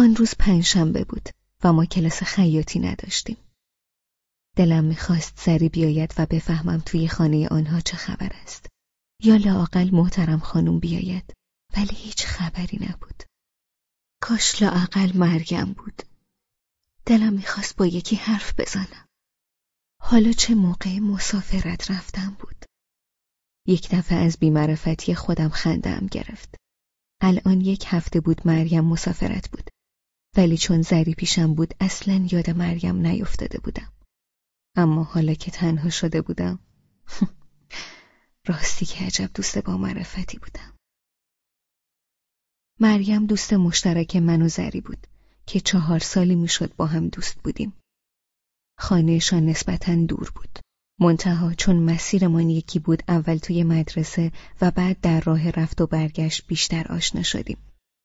آن روز پنجشنبه بود و ما کلاس خیاطی نداشتیم. دلم می‌خواست زری بیاید و بفهمم توی خانه آنها چه خبر است. یا لاقل محترم خانم بیاید ولی هیچ خبری نبود. کاش لاقل مرگم بود. دلم می‌خواست با یکی حرف بزنم. حالا چه موقع مسافرت رفتم بود. یک دفعه از بیمعرفتی خودم خندم گرفت. الان یک هفته بود مریم مسافرت بود. ولی چون زری پیشم بود اصلا یاد مریم نیفتاده بودم. اما حالا که تنها شده بودم راستی که عجب دوست با معرفتی بودم. مریم دوست مشترک من و زری بود که چهار سالی می‌شد با هم دوست بودیم. خانهشان نسبتا دور بود. منتها چون مسیرمان یکی بود اول توی مدرسه و بعد در راه رفت و برگشت بیشتر آشنا شدیم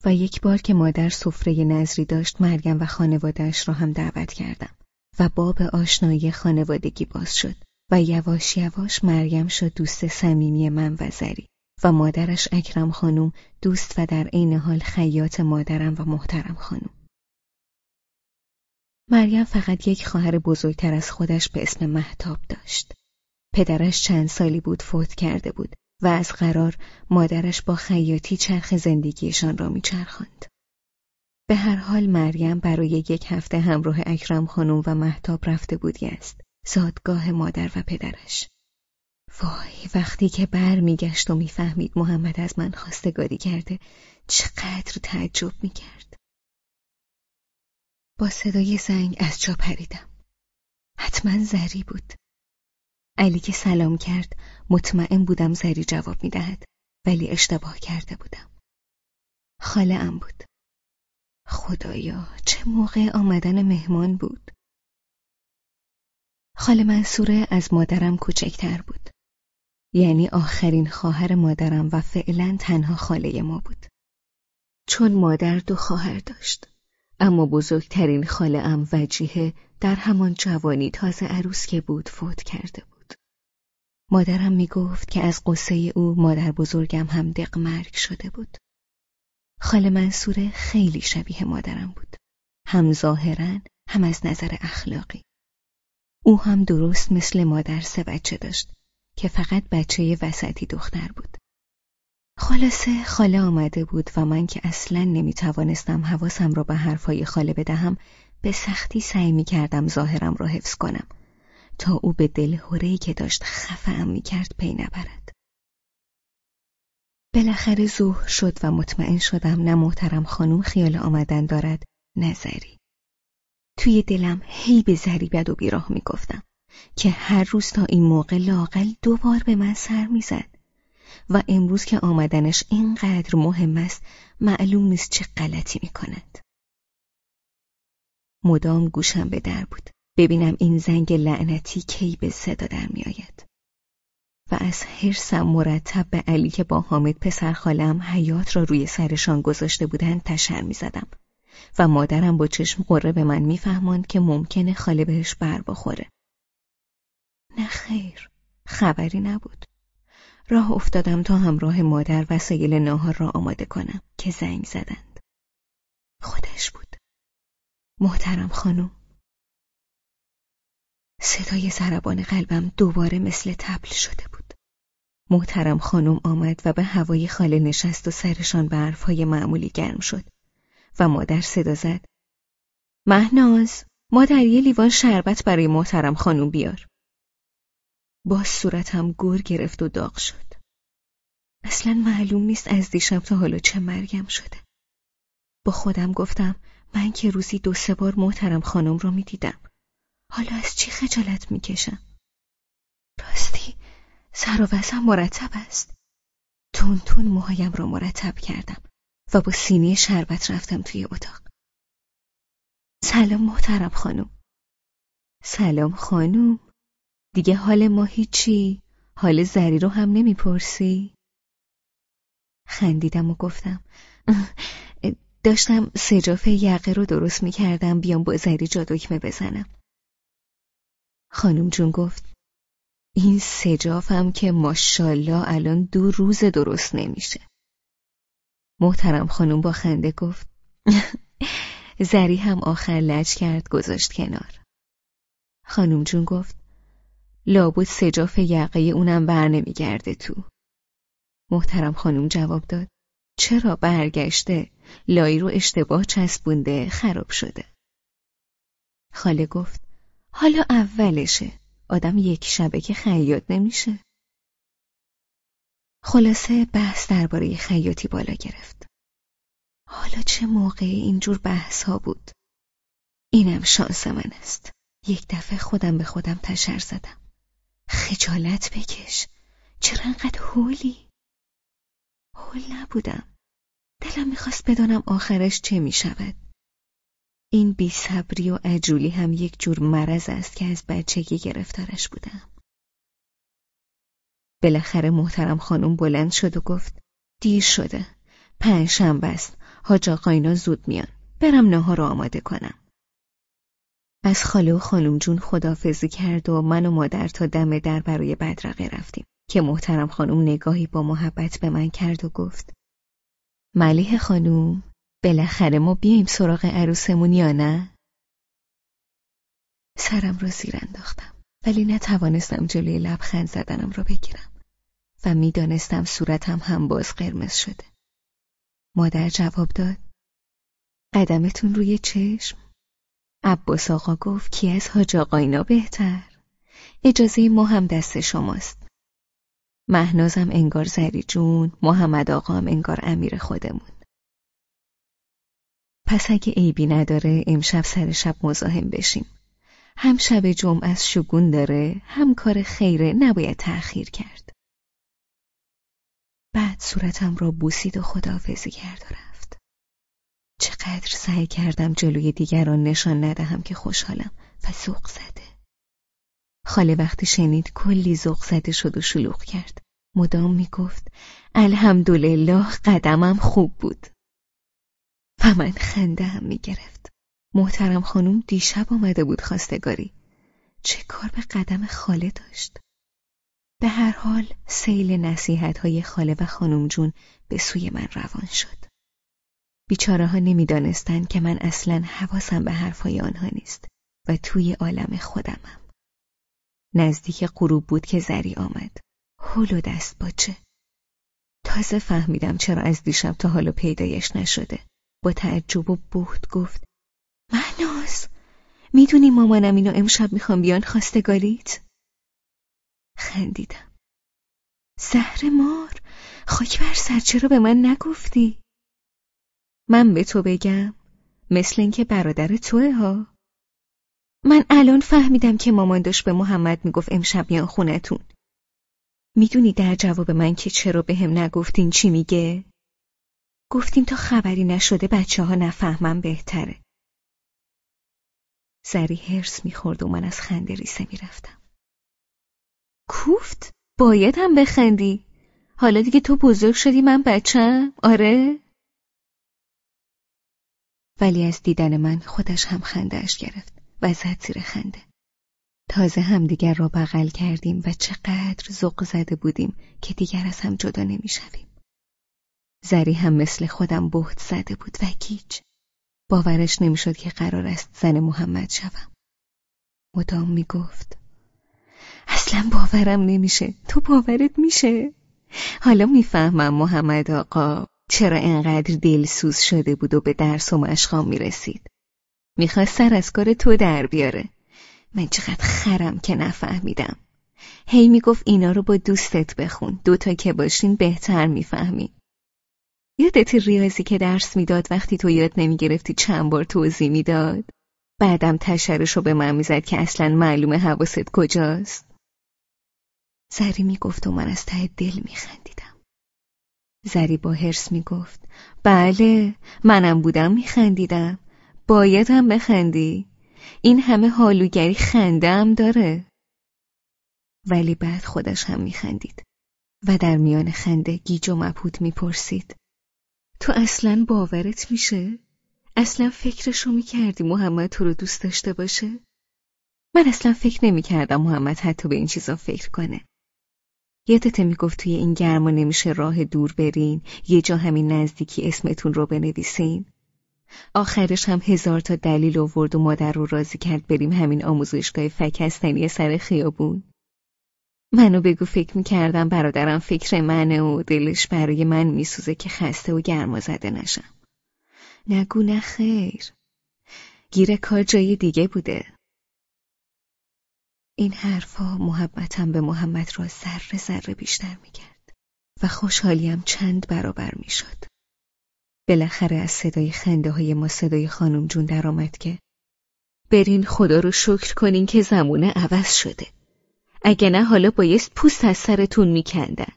و یک بار که مادر سفره نظری داشت مریم و خانوادهش را هم دعوت کردم و باب آشنایی خانوادگی باز شد و یواش یواش مریم شد دوست صمیمی من و زری و مادرش اکرم خانم دوست و در عین حال خیاط مادرم و محترم خانم مریم فقط یک خواهر بزرگتر از خودش به اسم محتاب داشت. پدرش چند سالی بود فوت کرده بود و از قرار مادرش با خیاطی چرخ زندگیشان را میچرخاند. به هر حال مریم برای یک هفته همراه اکرم خانم و محتاب رفته بودی است. زادگاه مادر و پدرش. وای وقتی که بر میگشت و می‌فهمید محمد از من خواستگاری کرده چقدر تعجب می‌کرد. با صدای زنگ از جا پریدم. حتما زری بود. علی که سلام کرد مطمئن بودم زری جواب می‌دهد ولی اشتباه کرده بودم. خاله ام بود. خدایا چه موقع آمدن مهمان بود. خاله منصوره از مادرم کوچکتر بود. یعنی آخرین خواهر مادرم و فعلا تنها خاله ما بود. چون مادر دو خواهر داشت. اما بزرگترین خاله ام وجیه در همان جوانی تازه عروس که بود فوت کرده بود. مادرم می گفت که از قصه او مادر بزرگم هم دق مرگ شده بود. خاله منصوره خیلی شبیه مادرم بود. هم ظاهرا هم از نظر اخلاقی. او هم درست مثل مادر سه بچه داشت که فقط بچه وسطی دختر بود. خلاصه خاله آمده بود و من که اصلا نمی توانستم حواسم را به حرفای خاله بدهم به سختی سعی می کردم ظاهرم را حفظ کنم تا او به دل هورهی که داشت خفهم می کرد پی نبرد. بالاخره ظهر شد و مطمئن شدم نه محترم خانوم خیال آمدن دارد نظری. توی دلم هی به زری بد و بیراه می گفتم که هر روز تا این موقع لاقل دو بار به من سر می‌زد. و امروز که آمدنش اینقدر مهم است معلوم نیست چه غلطی می کند. مدام گوشم به در بود ببینم این زنگ لعنتی کی به صدا در می آید. و از حرسم مرتب به علی که با حامد پسر خالم حیات را روی سرشان گذاشته بودند تشر می زدم. و مادرم با چشم قره به من میفهماند که ممکنه خاله بهش بر بخوره. نه خیر، خبری نبود. راه افتادم تا همراه مادر وسایل ناهار را آماده کنم که زنگ زدند. خودش بود. محترم خانم. صدای ضربان قلبم دوباره مثل تبل شده بود. محترم خانم آمد و به هوای خاله نشست و سرشان به حرفهای معمولی گرم شد و مادر صدا زد. مهناز مادر یه لیوان شربت برای محترم خانم بیار. باز صورتم گور گرفت و داغ شد. اصلا معلوم نیست از دیشب تا حالا چه مرگم شده. با خودم گفتم من که روزی دو سه بار محترم خانم رو می‌دیدم. حالا از چی خجالت می‌کشم؟ راستی سر و وزم مرتب است. تون تون موهایم را مرتب کردم و با سینی شربت رفتم توی اتاق. سلام محترم خانم. سلام خانم. دیگه حال ما هیچی؟ حال زری رو هم نمی‌پرسی؟ خندیدم و گفتم داشتم سجاف یقه رو درست می‌کردم بیام با زری جا دکمه بزنم. خانم جون گفت این سجافم که ماشالله الان دو روز درست نمیشه. محترم خانم با خنده گفت زری هم آخر لج کرد گذاشت کنار. خانم جون گفت لابد سجاف یقه اونم بر نمیگرده تو. محترم خانم جواب داد چرا برگشته؟ لایی رو اشتباه چسبونده خراب شده. خاله گفت حالا اولشه. آدم یک شبه که خیاط نمیشه. خلاصه بحث درباره خیاطی بالا گرفت. حالا چه موقع اینجور بحث ها بود؟ اینم شانس من است. یک دفعه خودم به خودم تشر زدم. خجالت بکش. چرا انقدر هولی؟ هول نبودم. دلم می‌خواست بدانم آخرش چه می‌شود. این بیصبری و عجولی هم یک جور مرض است که از بچگی گرفتارش بودم. بالاخره محترم خانم بلند شد و گفت دیر شده. پنج شنبه است. حاج آقاینا زود میان. برم ناهار رو آماده کنم. از خاله و خانم جون خدافزی کرد و من و مادر تا دم در برای بدرقه رفتیم که محترم خانم نگاهی با محبت به من کرد و گفت ملیح خانوم بالاخره ما بیایم سراغ عروسمون یا نه؟ سرم را زیر انداختم ولی نتوانستم جلوی لبخند زدنم را بگیرم و می‌دانستم صورتم هم باز قرمز شده. مادر جواب داد قدمتون روی چشم. عباس آقا گفت کی از حاج آقاینا بهتر. اجازه ما هم دست شماست. مهنازم انگار زری جون محمد آقا هم انگار امیر خودمون. پس اگه عیبی نداره امشب سر شب مزاحم بشیم. هم شب جمعه از شگون داره هم کار خیره نباید تأخیر کرد. بعد صورتم را بوسید و خداحافظی کرد و رفت. چقدر سعی کردم جلوی دیگران نشان ندهم که خوشحالم و ذوق زده. خاله وقتی شنید کلی ذوق زده شد و شلوغ کرد. مدام می‌گفت الحمدلله قدمم خوب بود. من خنده هم می‌گرفت. محترم خانوم دیشب آمده بود خواستگاری. چه کار به قدم خاله داشت. به هر حال سیل نصیحت های خاله و خانم جون به سوی من روان شد. بیچاره ها نمی‌دانستند که من اصلا حواسم به حرفهای آنها نیست و توی عالم خودمم. نزدیک غروب بود که زری آمد. هول و دست باچه. تازه فهمیدم چرا از دیشب تا حالا پیدایش نشده. با تعجب و بهت گفت مهناز می‌دونی مامانم اینو امشب می‌خوام بیان خواستگاریت؟ خندیدم زهر مار خاک بر سر چرا به من نگفتی؟ من به تو بگم مثل اینکه برادر توه ها من الان فهمیدم که مامان داشت به محمد می‌گفت امشب بیان خونتون می‌دونی در جواب من که چرا به هم نگفتین چی میگه؟ گفتیم تا خبری نشده بچه ها نفهمم بهتره. زری هرس می‌خورد و من از خنده ریسه می‌رفتم. کوفت؟ باید هم بخندی. حالا دیگه تو بزرگ شدی من بچم؟ آره؟ ولی از دیدن من خودش هم خندهش گرفت و زد زیر خنده. تازه همدیگر را بغل کردیم و چقدر ذوق زده بودیم که دیگر از هم جدا نمی‌شویم. زری هم مثل خودم بهت زده بود و گیج. باورش نمی‌شد که قرار است زن محمد شوم. مدام می‌گفت اصلا باورم نمیشه. تو باورت میشه؟ حالا می‌فهمم محمد آقا چرا انقدر دلسوز شده بود و به درس و مشقام می‌رسید. می‌خواست سر از کار تو در بیاره. من چقدر خرم که نفهمیدم. هی می‌گفت اینا رو با دوستت بخون. دوتا که باشین بهتر می‌فهمی. یادت ریاضی که درس می‌داد وقتی تو یاد نمی‌گرفتی چند بار توضیح می‌داد؟ بعدم تشرشو به من می‌زد که اصلا معلومه حواست کجاست. زری می‌گفت و من از ته دل میخندیدم. زری با هرس می‌گفت بله منم بودم میخندیدم. باید هم بخندی. این همه حالوگری خنده هم داره. ولی بعد خودش هم میخندید و در میان خنده گیج و مبهوت می‌پرسید. تو اصلا باورت میشه؟ اصلا فکرشو می‌کردی محمد تو رو دوست داشته باشه؟ من اصلا فکر نمی‌کردم محمد حتی به این چیزا فکر کنه. یادت می‌گفت توی این گرما نمیشه راه دور برین یه جا همین نزدیکی اسمتون رو بنویسین؟ آخرش هم هزار تا دلیل آورد و مادر رو راضی کرد بریم همین آموزشگاه فکستنی سر خیابون. منو بگو فکر می‌کردم برادرم فکر منه و دلش برای من میسوزه که خسته و گرما زده نشم. نگو نه خیر. گیر کار جای دیگه بوده. این حرفها محبتم به محمد را ذره ذره بیشتر می‌کرد و خوشحالیم چند برابر می‌شد. بالاخره از صدای خنده های ما صدای خانم جون درآمد که برین خدا رو شکر کنین که زمونه عوض شده. اگه نه حالا بایست پوست از سرتون میکندن.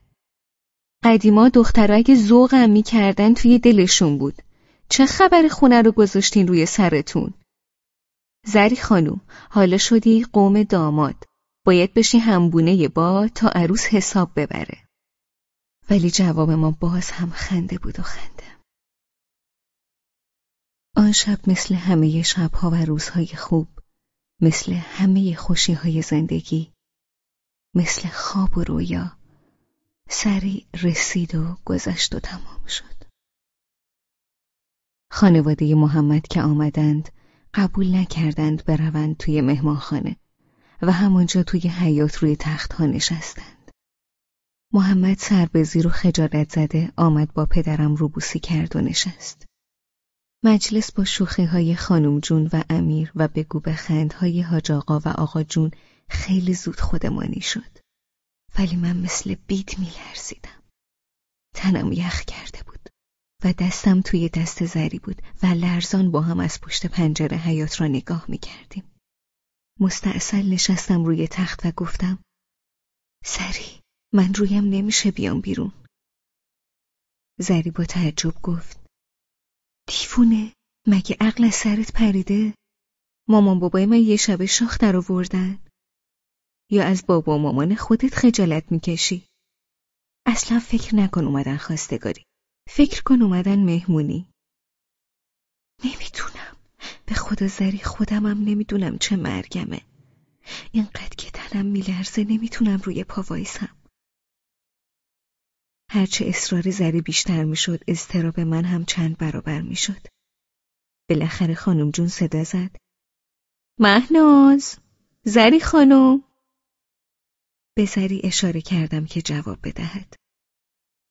قدیما دختر اگه ذوقم می‌کردن توی دلشون بود. چه خبر خونه رو گذاشتین روی سرتون؟ زری خانوم حالا شدی قوم داماد. باید بشی همبونه با تا عروس حساب ببره. ولی جواب ما باز هم خنده بود و خنده. آن شب مثل همه شبها و روزهای خوب مثل همه خوشیهای زندگی مثل خواب و رویا. سری رسید و گذشت و تمام شد. خانواده محمد که آمدند قبول نکردند بروند توی مهمانخانه و همانجا توی حیات روی تخت ها نشستند. محمد سر به زیر و خجالت زده آمد با پدرم روبوسی کرد و نشست. مجلس با شوخی های خانم جون و امیر و بگو به خند های حاج آقا و آقا جون خیلی زود خودمانی شد. ولی من مثل بید میلرزیدم. تنم یخ کرده بود و دستم توی دست زری بود و لرزان با هم از پشت پنجره حیات را نگاه می کردیم. مستعصل نشستم روی تخت و گفتم سری من رویم نمیشه بیام بیرون. زری با تعجب گفت دیفونه مگه عقل سرت پریده؟ مامان بابای من یه شب شاخ در آوردن یا از بابا و مامان خودت خجالت می‌کشی؟ اصلا فکر نکن اومدن خواستگاری فکر کن اومدن مهمونی نمی‌دونم به خدا زری خودمم نمی‌دونم چه مرگمه اینقدر که تنم میلرزه نمی‌تونم روی پا وایسم هرچه اصرار زری بیشتر می‌شد اضطراب من هم چند برابر می‌شد. بالاخره خانم جون صدا زد. مهناز زری خانم به زری اشاره کردم که جواب بدهد.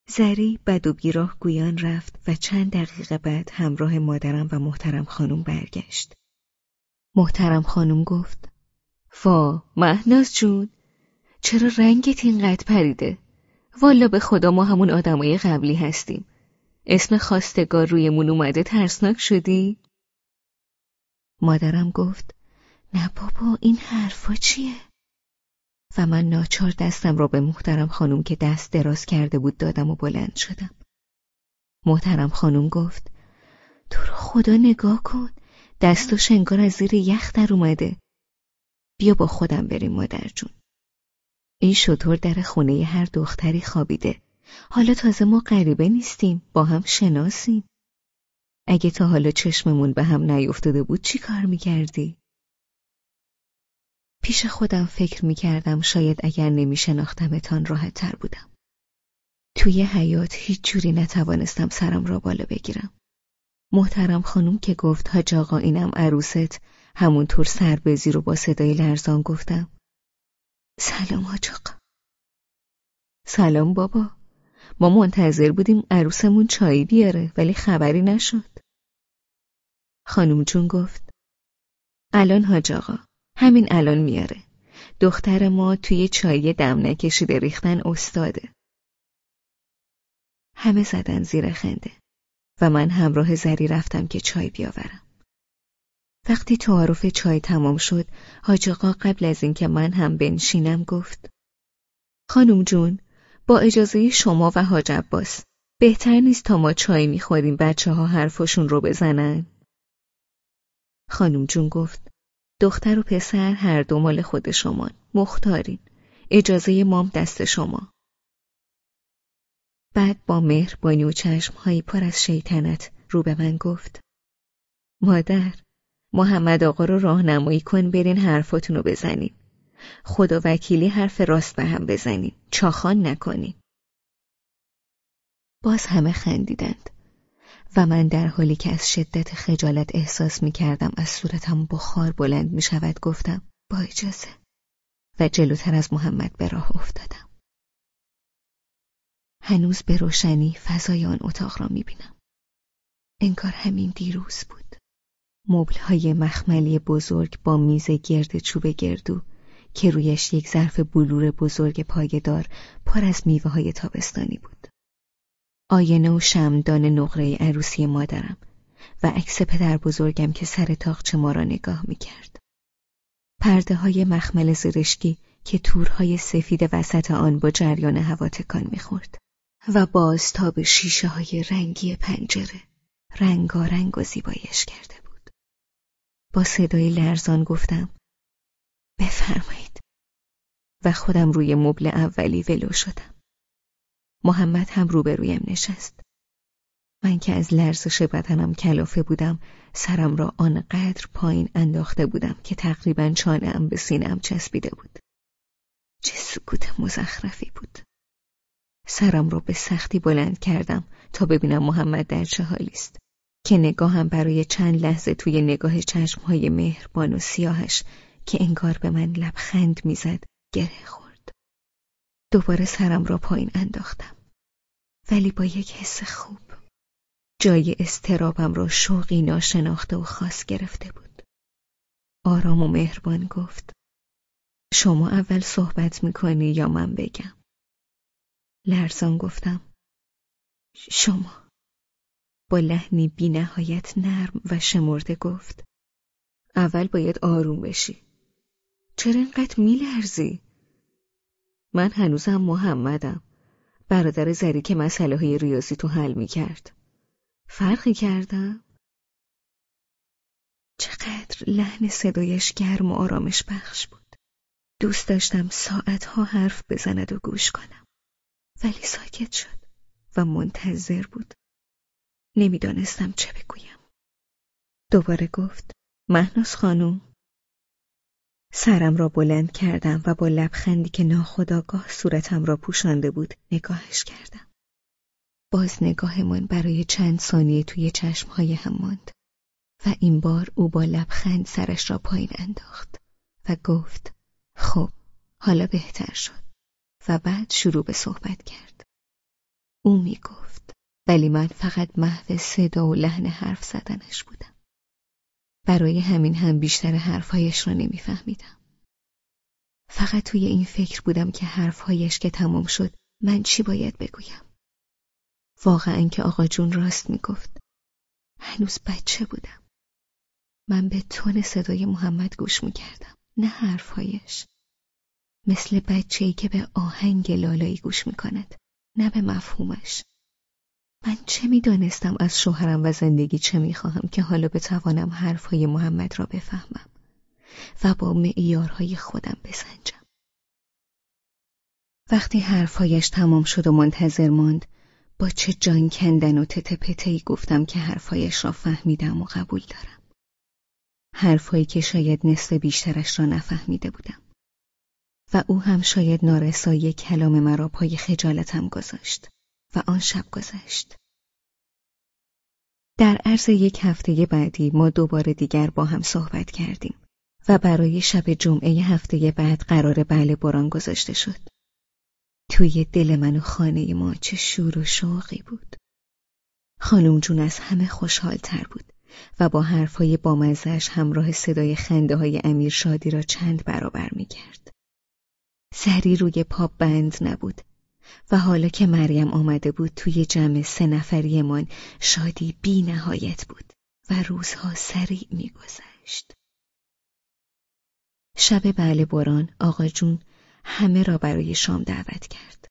زری بد و بیراه گویان رفت و چند دقیقه بعد همراه مادرم و محترم خانم برگشت. محترم خانم گفت وا مهناز جون چرا رنگت اینقدر پریده؟ والا به خدا ما همون آدمای قبلی هستیم. اسم خواستگار رویمون اومده ترسناک شدی؟ مادرم گفت نه بابا این حرفا چیه؟ و من ناچار دستم را به محترم خانم که دست دراز کرده بود دادم و بلند شدم. محترم خانم گفت تو رو خدا نگاه کن دست و شنگار از زیر یخ در اومده. بیا با خودم بریم مادر جون. این شطور در خونه هر دختری خوابیده. حالا تازه ما غریبه نیستیم، با هم شناسیم. اگه تا حالا چشممون به هم نیفتاده بود چی کار می‌کردی؟ پیش خودم فکر می‌کردم شاید اگر نمیشناختمتان راحت تر بودم. توی حیات هیچ جوری نتوانستم سرم را بالا بگیرم. محترم خانم که گفت ها آقا اینم عروست همونطور سر به زیر و با صدای لرزان گفتم. سلام آقا. سلام بابا. ما منتظر بودیم عروسمون چایی بیاره ولی خبری نشد. خانم جون گفت. الان حاج آقا. همین الان میاره. دختر ما توی چایی دم نکشیده ریختن استاده. همه زدن زیر خنده و من همراه زری رفتم که چای بیاورم. وقتی تعارف چای تمام شد حاج آقا قبل از اینکه من هم بنشینم گفت خانم جون با اجازه شما و حاج عباس بهتر نیست تا ما چای می‌خوریم بچه ها حرفشون رو بزنن؟ خانم جون گفت دختر و پسر هر دو مال خود شما مختارین اجازه مام دست شما بعد با مهر بانی و چشمهایی پر از شیطنت رو به من گفت مادر محمد آقا رو راهنمایی کن برین حرفاتون رو بزنین. خدا وکیلی حرف راست به هم بزنین. چاخان نکنین. باز همه خندیدند و من در حالی که از شدت خجالت احساس می کردم از صورتم بخار بلند می شود گفتم با اجازه و جلوتر از محمد به راه افتادم. هنوز به روشنی فضای آن اتاق را می بینم. انگار همین دیروز بود. مبلهای مخملی بزرگ با میز گرد چوب گردو که رویش یک ظرف بلور بزرگ پایدار پر از میوه های تابستانی بود. آینه و شمدان نقره عروسی مادرم و عکس پدر بزرگم که سر تاقچه ما را نگاه می کرد. پرده های مخمل زرشکی که تورهای سفید وسط آن با جریان هوا تکان می‌خورد و باز تا به شیشه های رنگی پنجره رنگارنگ و زیبایش کرده بود. با صدای لرزان گفتم بفرمایید و خودم روی مبل اولی ولو شدم. محمد هم روبرویم نشست. من که از لرزش بدنم کلافه بودم سرم را آنقدر پایین انداخته بودم که تقریبا چانهام به سینهام چسبیده بود. چه سکوت مزخرفی بود. سرم را به سختی بلند کردم تا ببینم محمد در چه حالی است که نگاهم برای چند لحظه توی نگاه چشمهای مهربان و سیاهش که انگار به من لبخند می‌زد گره خورد. دوباره سرم را پایین انداختم. ولی با یک حس خوب. جای استرابم را شوقی ناشناخته و خاص گرفته بود. آرام و مهربان گفت. شما اول صحبت می‌کنی یا من بگم؟ لرزان گفتم. شما. با لحنی بی نهایت نرم و شمرده گفت. اول باید آروم بشی. چرا اینقدر میلرزی؟ من هنوزم محمدم. برادر زری که مسئله های ریاضی تو حل می کرد. فرقی کردم؟ چقدر لحن صدایش گرم و آرامش بخش بود. دوست داشتم ساعتها حرف بزند و گوش کنم. ولی ساکت شد و منتظر بود. نمی‌دانستم چه بگویم. دوباره گفت مهناز خانوم سرم را بلند کردم و با لبخندی که ناخداگاه صورتم را پوشانده بود نگاهش کردم. باز نگاهمان برای چند ثانیه توی چشمهای هم ماند و این بار او با لبخند سرش را پایین انداخت و گفت خب حالا بهتر شد و بعد شروع به صحبت کرد. او می گفت ولی من فقط محو صدا و لحن حرف زدنش بودم. برای همین هم بیشتر حرفهایش را نمیفهمیدم. فقط توی این فکر بودم که حرفهایش که تمام شد من چی باید بگویم. واقعا که آقا جون راست می‌گفت. هنوز بچه بودم. من به تون صدای محمد گوش می‌کردم. نه حرفهایش. مثل بچه ای که به آهنگ لالایی گوش می‌کند. نه به مفهومش. من چه می‌دانستم از شوهرم و زندگی چه می‌خواهم که حالا بتوانم حرفهای محمد را بفهمم و با معیارهای خودم بسنجم. وقتی حرفهایش تمام شد و منتظر ماند با چه جان کندن و تته گفتم که حرفهایش را فهمیدم و قبول دارم. حرفهایی که شاید نصف بیشترش را نفهمیده بودم. و او هم شاید نارسایی کلام مرا پای خجالتم گذاشت. و آن شب گذشت. در عرض یک هفته بعدی ما دوباره دیگر با هم صحبت کردیم و برای شب جمعه هفته بعد قرار بله بران گذاشته شد. توی دل من و خانه ما چه شور و شوقی بود. خانم جون از همه خوشحال تر بود و با حرفهای بامزش همراه صدای خنده های امیر شادی را چند برابر می کرد. سری روی پاپ بند نبود و حالا که مریم آمده بود توی جمع سه نفریمان شادی بی نهایت بود و روزها سریع میگذشت. شب بله بران آقا جون همه را برای شام دعوت کرد.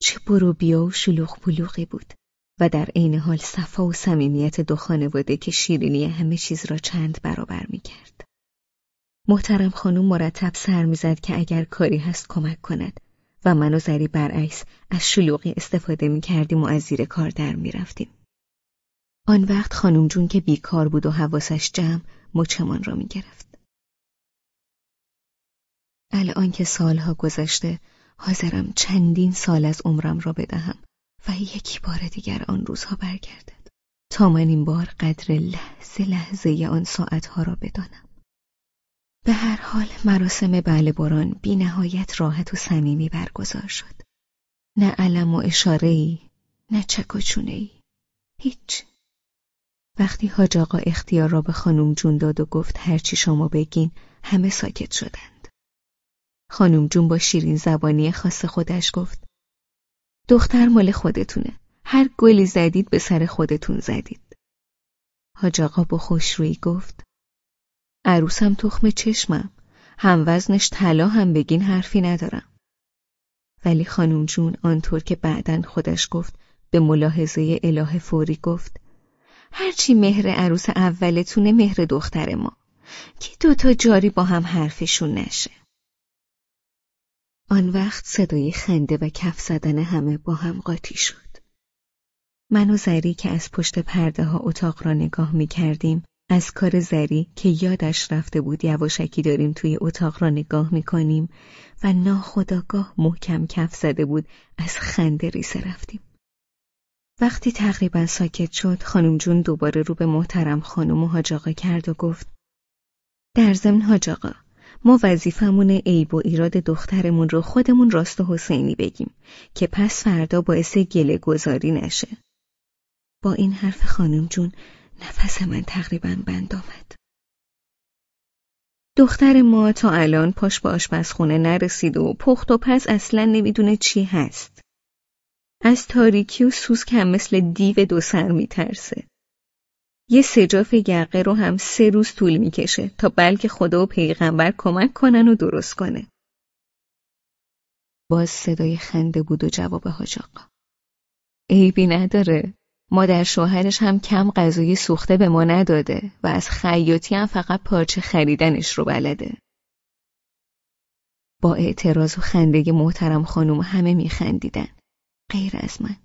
چه برو بیا و شلوغ پلوغی بود و در عین حال صفا و صمیمیت دو خانواده که شیرینی همه چیز را چند برابر می کرد. محترم خانم مرتب سر می‌زد که اگر کاری هست کمک کند و من و زری برعکس از شلوغی استفاده می کردیم و از زیر کار در می رفتیم. آن وقت خانم جون که بیکار بود و حواسش جمع مچمان را می گرفت. الان که سالها گذشته حاضرم چندین سال از عمرم را بدهم و یکی بار دیگر آن روزها برگردد. تا من این بار قدر لحظه لحظه آن ساعتها را بدانم به هر حال مراسم بله باران بی نهایت راحت و صمیمی برگزار شد. نه علم و اشاره ای نه چک و هیچ. وقتی حاج آقا اختیار را به خانم جون داد و گفت هرچی شما بگین همه ساکت شدند. خانم جون با شیرین زبانی خاص خودش گفت دختر مال خودتونه. هر گلی زدید به سر خودتون زدید. حاج آقا با خوشرویی گفت عروسم تخم چشمم. هم وزنش طلا هم بگین حرفی ندارم. ولی خانم جون آنطور که بعدا خودش گفت به ملاحظه اله فوری گفت هرچی مهر عروس اولتونه مهر دختر ما. که دوتا جاری با هم حرفشون نشه. آن وقت صدای خنده و کف زدن همه با هم قاطی شد. من و زری که از پشت پرده ها اتاق را نگاه می کردیم از کار زری که یادش رفته بود یواشکی داریم توی اتاق را نگاه می کنیم و ناخداگاه محکم کف زده بود از خنده ریسه رفتیم. وقتی تقریبا ساکت شد خانم جون دوباره رو به محترم خانم و حاجاقا کرد و گفت در ضمن حاجاقا ما وظیفمون عیب و ایراد دخترمون رو خودمون راست و حسینی بگیم که پس فردا باعث گله گذاری نشه. با این حرف خانم جون نفس من تقریبا بند آمد. دختر ما تا الان پاش به آشپزخونه نرسید و پخت و پس اصلا نمی‌دونه چی هست. از تاریکی و سوسک هم مثل دیو دو سر میترسه. یه سجاف یقه رو هم سه روز طول می‌کشه تا بلکه خدا و پیغمبر کمک کنن و درست کنه. باز صدای خنده بود و جواب حاج آقا. عیبی نداره. مادر شوهرش هم کم غذای سوخته به ما نداده و از خیاطی هم فقط پارچه خریدنش رو بلده. با اعتراض و خنده محترم خانم همه میخندیدن. غیر از من.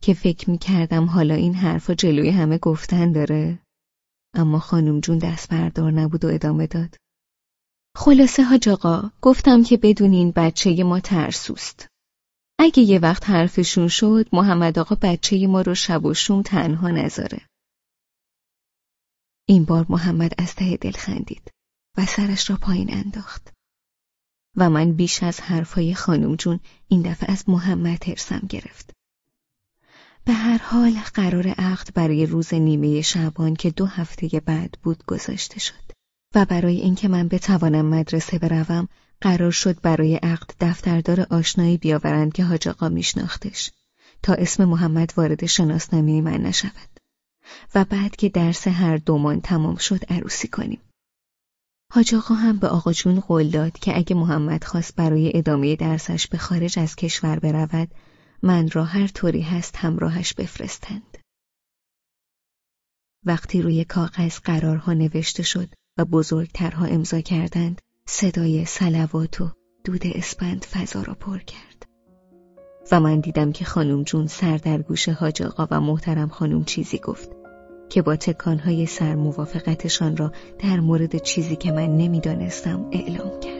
که فکر می‌کردم حالا این حرفا جلوی همه گفتن داره. اما خانم جون دست بردار نبود و ادامه داد. خلاصه ها آقا گفتم که بدونین بچه ما ترسوست. اگه یه وقت حرفشون شد محمد آقا بچه ما رو شب و شوم تنها نذاره. این بار محمد از ته دل خندید و سرش را پایین انداخت. و من بیش از حرفای خانم جون این دفعه از محمد ترسم گرفت. به هر حال قرار عقد برای روز نیمه شعبان که دو هفته بعد بود گذاشته شد و برای اینکه من بتوانم مدرسه بروم قرار شد برای عقد دفتردار آشنایی بیاورند که حاج آقا میشناختش تا اسم محمد وارد شناسنامه من نشود و بعد که درس هر دومان تمام شد عروسی کنیم حاج آقا هم به آقا جون قول داد که اگه محمد خواست برای ادامه درسش به خارج از کشور برود من را هر طوری هست همراهش بفرستند. وقتی روی کاغذ قرارها نوشته شد و بزرگترها امضا کردند صدای سلوات و دود اسپند فضا را پر کرد. و من دیدم که خانم جون سر در گوش حاج آقا و محترم خانم چیزی گفت که با تکانهای سر موافقتشان را در مورد چیزی که من نمی‌دانستم اعلام کرد.